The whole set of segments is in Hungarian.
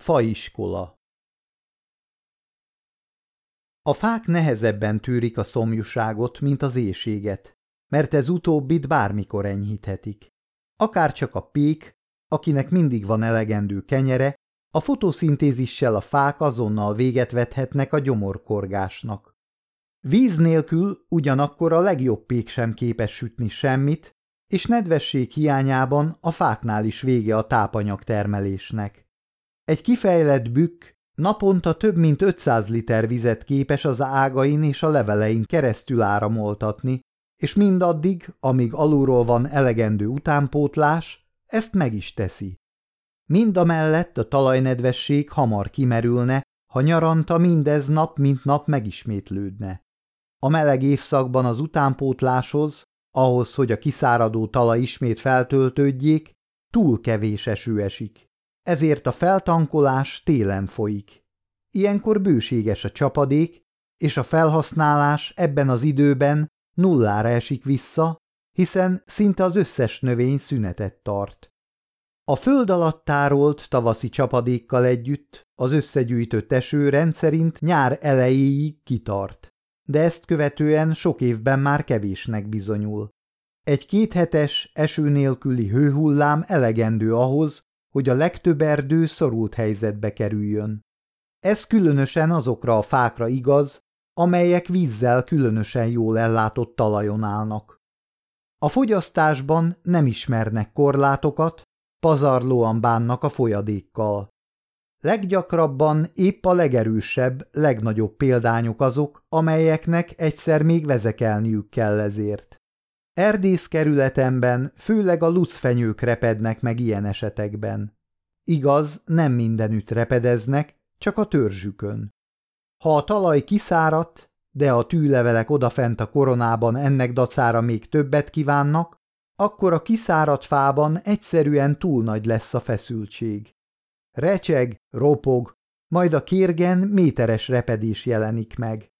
Faiskola A fák nehezebben tűrik a szomjúságot, mint az éjséget, mert ez utóbbit bármikor enyhíthetik. Akárcsak a pék, akinek mindig van elegendő kenyere, a fotoszintézissel a fák azonnal véget vethetnek a gyomorkorgásnak. Víz nélkül ugyanakkor a legjobb pék sem képes sütni semmit, és nedvesség hiányában a fáknál is vége a tápanyag termelésnek. Egy kifejlett bükk naponta több mint 500 liter vizet képes az ágain és a levelein keresztül áramoltatni, és mindaddig, amíg alulról van elegendő utánpótlás, ezt meg is teszi. Mind a mellett a talajnedvesség hamar kimerülne, ha nyaranta mindez nap mint nap megismétlődne. A meleg évszakban az utánpótláshoz, ahhoz, hogy a kiszáradó talaj ismét feltöltődjék, túl kevés eső esik ezért a feltankolás télen folyik. Ilyenkor bőséges a csapadék, és a felhasználás ebben az időben nullára esik vissza, hiszen szinte az összes növény szünetet tart. A föld alatt tárolt tavaszi csapadékkal együtt az összegyűjtött eső rendszerint nyár elejéig kitart, de ezt követően sok évben már kevésnek bizonyul. Egy kéthetes eső nélküli hőhullám elegendő ahhoz, hogy a legtöbb erdő szorult helyzetbe kerüljön. Ez különösen azokra a fákra igaz, amelyek vízzel különösen jól ellátott talajon állnak. A fogyasztásban nem ismernek korlátokat, pazarlóan bánnak a folyadékkal. Leggyakrabban épp a legerősebb, legnagyobb példányok azok, amelyeknek egyszer még vezekelniük kell ezért. Erdész kerületemben főleg a lucfenyők repednek meg ilyen esetekben. Igaz, nem mindenütt repedeznek, csak a törzsükön. Ha a talaj kiszáradt, de a tűlevelek odafent a koronában ennek dacára még többet kívánnak, akkor a kiszáradt fában egyszerűen túl nagy lesz a feszültség. Recseg, ropog, majd a kérgen méteres repedés jelenik meg.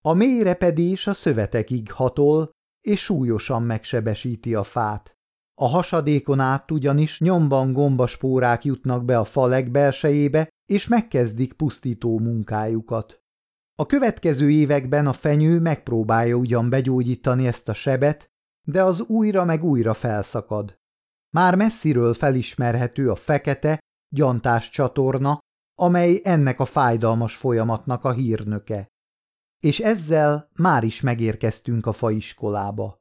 A mély repedés a szövetekig hatol, és súlyosan megsebesíti a fát. A hasadékon át ugyanis nyomban gombaspórák jutnak be a fa legbelsejébe, és megkezdik pusztító munkájukat. A következő években a fenyő megpróbálja ugyan begyógyítani ezt a sebet, de az újra meg újra felszakad. Már messziről felismerhető a fekete, gyantás csatorna, amely ennek a fájdalmas folyamatnak a hírnöke. És ezzel már is megérkeztünk a faiskolába.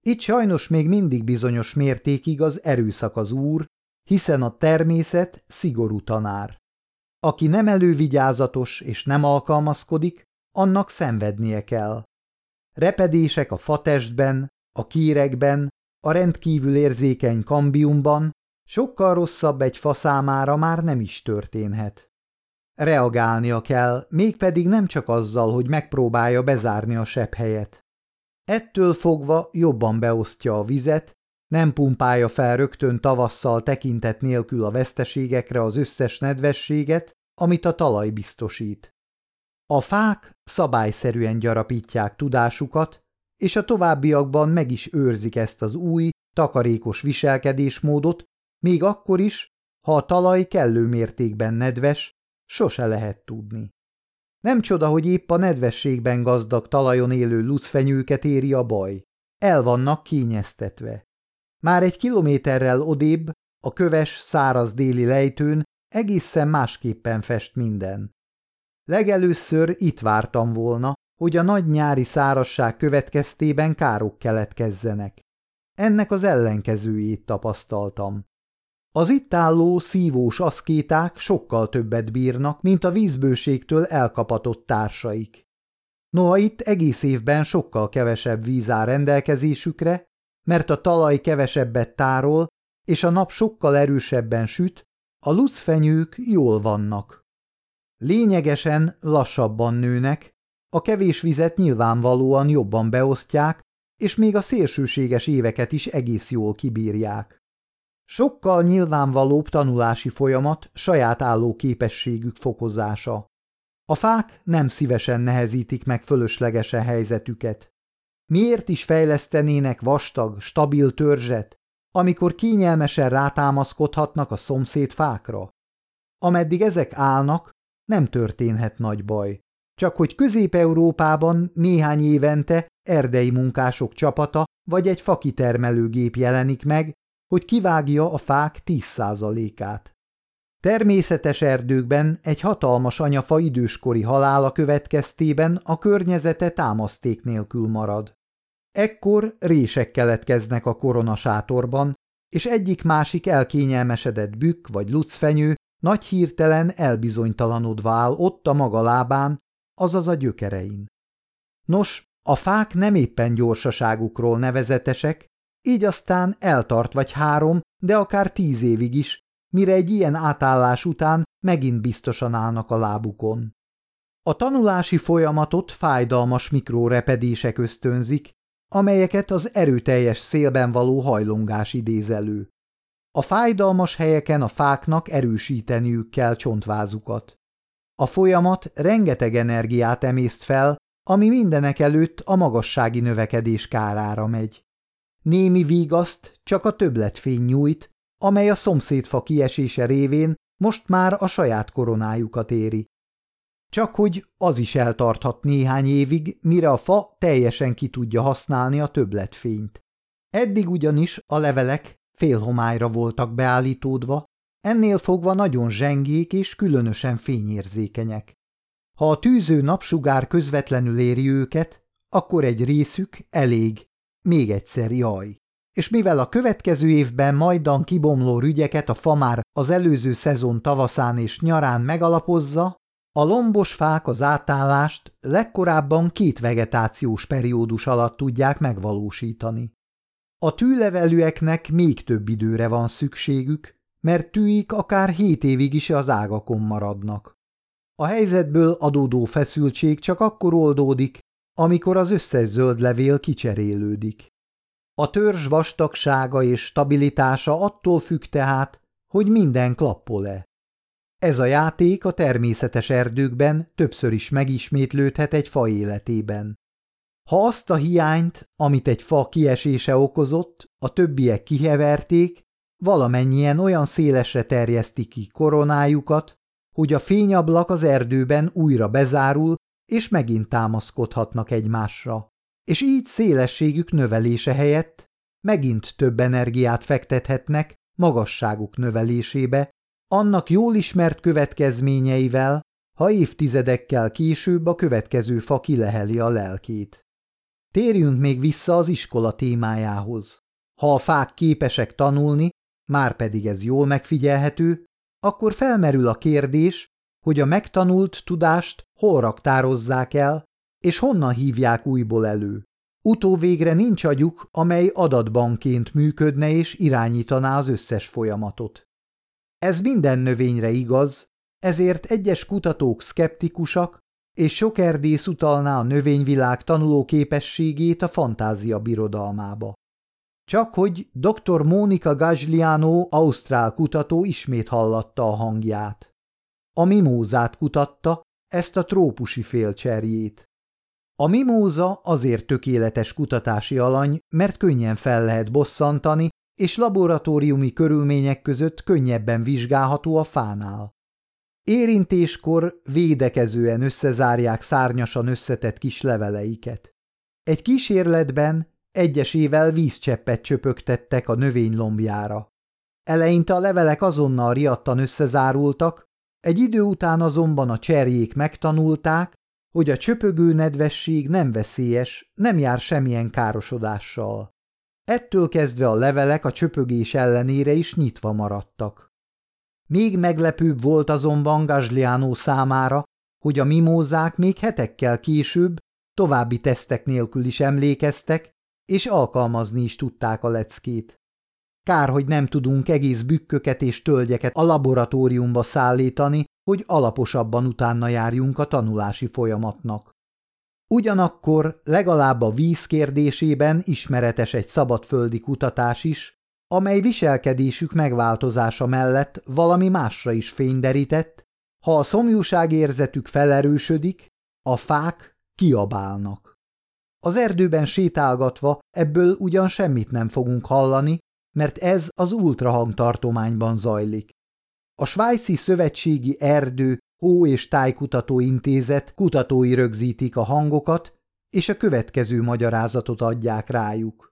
Itt sajnos még mindig bizonyos mértékig az erőszak az úr, hiszen a természet szigorú tanár. Aki nem elővigyázatos és nem alkalmazkodik, annak szenvednie kell. Repedések a fatestben, a kírekben, a rendkívül érzékeny kambiumban sokkal rosszabb egy fa már nem is történhet. Reagálnia kell, mégpedig nem csak azzal, hogy megpróbálja bezárni a helyet. Ettől fogva jobban beosztja a vizet, nem pumpálja fel rögtön tavasszal tekintet nélkül a veszteségekre az összes nedvességet, amit a talaj biztosít. A fák szabályszerűen gyarapítják tudásukat, és a továbbiakban meg is őrzik ezt az új, takarékos viselkedésmódot, még akkor is, ha a talaj kellő mértékben nedves, sose lehet tudni. Nem csoda, hogy épp a nedvességben gazdag talajon élő lucfenyőket éri a baj. El vannak kényeztetve. Már egy kilométerrel odébb, a köves, száraz déli lejtőn egészen másképpen fest minden. Legelőször itt vártam volna, hogy a nagy nyári szárasság következtében károk keletkezzenek. Ennek az ellenkezőjét tapasztaltam. Az itt álló szívós aszkéták sokkal többet bírnak, mint a vízbőségtől elkapatott társaik. Noha itt egész évben sokkal kevesebb víz áll rendelkezésükre, mert a talaj kevesebbet tárol, és a nap sokkal erősebben süt, a lucfenyők jól vannak. Lényegesen lassabban nőnek, a kevés vizet nyilvánvalóan jobban beosztják, és még a szélsőséges éveket is egész jól kibírják. Sokkal nyilvánvalóbb tanulási folyamat saját álló képességük fokozása. A fák nem szívesen nehezítik meg fölöslegesen helyzetüket. Miért is fejlesztenének vastag, stabil törzset, amikor kényelmesen rátámaszkodhatnak a szomszéd fákra? ameddig ezek állnak, nem történhet nagy baj. Csak hogy Közép-Európában néhány évente erdei munkások csapata vagy egy fakitermelőgép jelenik meg, hogy kivágja a fák 10%-át. Természetes erdőkben egy hatalmas anyafa időskori halála következtében a környezete támaszték nélkül marad. Ekkor rések keletkeznek a koronasátorban, és egyik-másik elkényelmesedett bükk vagy lucfenyő nagy hirtelen elbizonytalanodva áll ott a maga lábán, azaz a gyökerein. Nos, a fák nem éppen gyorsaságukról nevezetesek, így aztán eltart vagy három, de akár tíz évig is, mire egy ilyen átállás után megint biztosan állnak a lábukon. A tanulási folyamatot fájdalmas mikrórepedések ösztönzik, amelyeket az erőteljes szélben való hajlongás idéz elő. A fájdalmas helyeken a fáknak erősíteniük kell csontvázukat. A folyamat rengeteg energiát emészt fel, ami mindenek előtt a magassági növekedés kárára megy. Némi vígaszt csak a többletfény nyújt, amely a szomszédfa kiesése révén most már a saját koronájukat éri. Csak hogy az is eltarthat néhány évig, mire a fa teljesen ki tudja használni a többletfényt. Eddig ugyanis a levelek félhomályra voltak beállítódva, ennél fogva nagyon zsengék és különösen fényérzékenyek. Ha a tűző napsugár közvetlenül éri őket, akkor egy részük elég, még egyszer jaj. És mivel a következő évben majdan kibomló rügyeket a fa már az előző szezon tavaszán és nyarán megalapozza, a lombos fák az átállást legkorábban két vegetációs periódus alatt tudják megvalósítani. A tűlevelűeknek még több időre van szükségük, mert tűik akár hét évig is az ágakon maradnak. A helyzetből adódó feszültség csak akkor oldódik, amikor az összes zöld levél kicserélődik. A törzs vastagsága és stabilitása attól függ tehát, hogy minden klappol-e. Ez a játék a természetes erdőkben többször is megismétlődhet egy fa életében. Ha azt a hiányt, amit egy fa kiesése okozott, a többiek kiheverték, valamennyien olyan szélesre terjesztik ki koronájukat, hogy a fényablak az erdőben újra bezárul, és megint támaszkodhatnak egymásra. És így szélességük növelése helyett megint több energiát fektethetnek magasságuk növelésébe, annak jól ismert következményeivel, ha évtizedekkel később a következő fa kileheli a lelkét. Térjünk még vissza az iskola témájához. Ha a fák képesek tanulni, már pedig ez jól megfigyelhető, akkor felmerül a kérdés, hogy a megtanult tudást hol raktározzák el, és honnan hívják újból elő. Utóvégre nincs agyuk, amely adatbanként működne és irányítaná az összes folyamatot. Ez minden növényre igaz, ezért egyes kutatók szkeptikusak, és sok erdész utalná a növényvilág tanuló képességét a fantázia birodalmába. Csak hogy dr. Mónika Gazliano, ausztrál kutató ismét hallatta a hangját. A mimózát kutatta, ezt a trópusi félcserjét. A mimóza azért tökéletes kutatási alany, mert könnyen fel lehet bosszantani, és laboratóriumi körülmények között könnyebben vizsgálható a fánál. Érintéskor védekezően összezárják szárnyasan összetett kis leveleiket. Egy kísérletben egyesével vízcseppet csöpögtettek a növény lombjára. Eleinte a levelek azonnal riadtan összezárultak, egy idő után azonban a cserjék megtanulták, hogy a csöpögő nedvesség nem veszélyes, nem jár semmilyen károsodással. Ettől kezdve a levelek a csöpögés ellenére is nyitva maradtak. Még meglepőbb volt azonban Gazliano számára, hogy a mimózák még hetekkel később további tesztek nélkül is emlékeztek, és alkalmazni is tudták a leckét. Kár, hogy nem tudunk egész bükköket és tölgyeket a laboratóriumba szállítani, hogy alaposabban utána járjunk a tanulási folyamatnak. Ugyanakkor legalább a víz kérdésében ismeretes egy szabadföldi kutatás is, amely viselkedésük megváltozása mellett valami másra is fényderített, ha a szomjúságérzetük felerősödik, a fák kiabálnak. Az erdőben sétálgatva ebből ugyan semmit nem fogunk hallani, mert ez az ultrahangtartományban zajlik. A Svájci Szövetségi Erdő Hó- és Tájkutató Intézet kutatói rögzítik a hangokat, és a következő magyarázatot adják rájuk.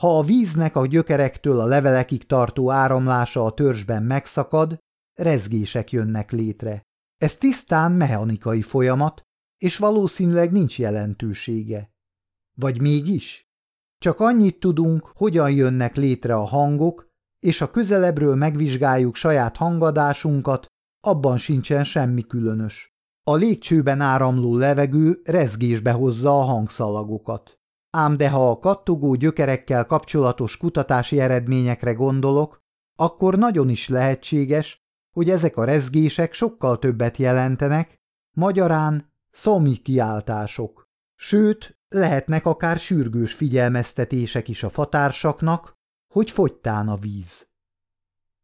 Ha a víznek a gyökerektől a levelekig tartó áramlása a törzsben megszakad, rezgések jönnek létre. Ez tisztán mechanikai folyamat, és valószínűleg nincs jelentősége. Vagy mégis? Csak annyit tudunk, hogyan jönnek létre a hangok, és a közelebbről megvizsgáljuk saját hangadásunkat, abban sincsen semmi különös. A légcsőben áramló levegő rezgésbe hozza a hangszalagokat. Ám de ha a kattogó gyökerekkel kapcsolatos kutatási eredményekre gondolok, akkor nagyon is lehetséges, hogy ezek a rezgések sokkal többet jelentenek, magyarán szomi kiáltások. Sőt, lehetnek akár sürgős figyelmeztetések is a fatársaknak, hogy fogytán a víz.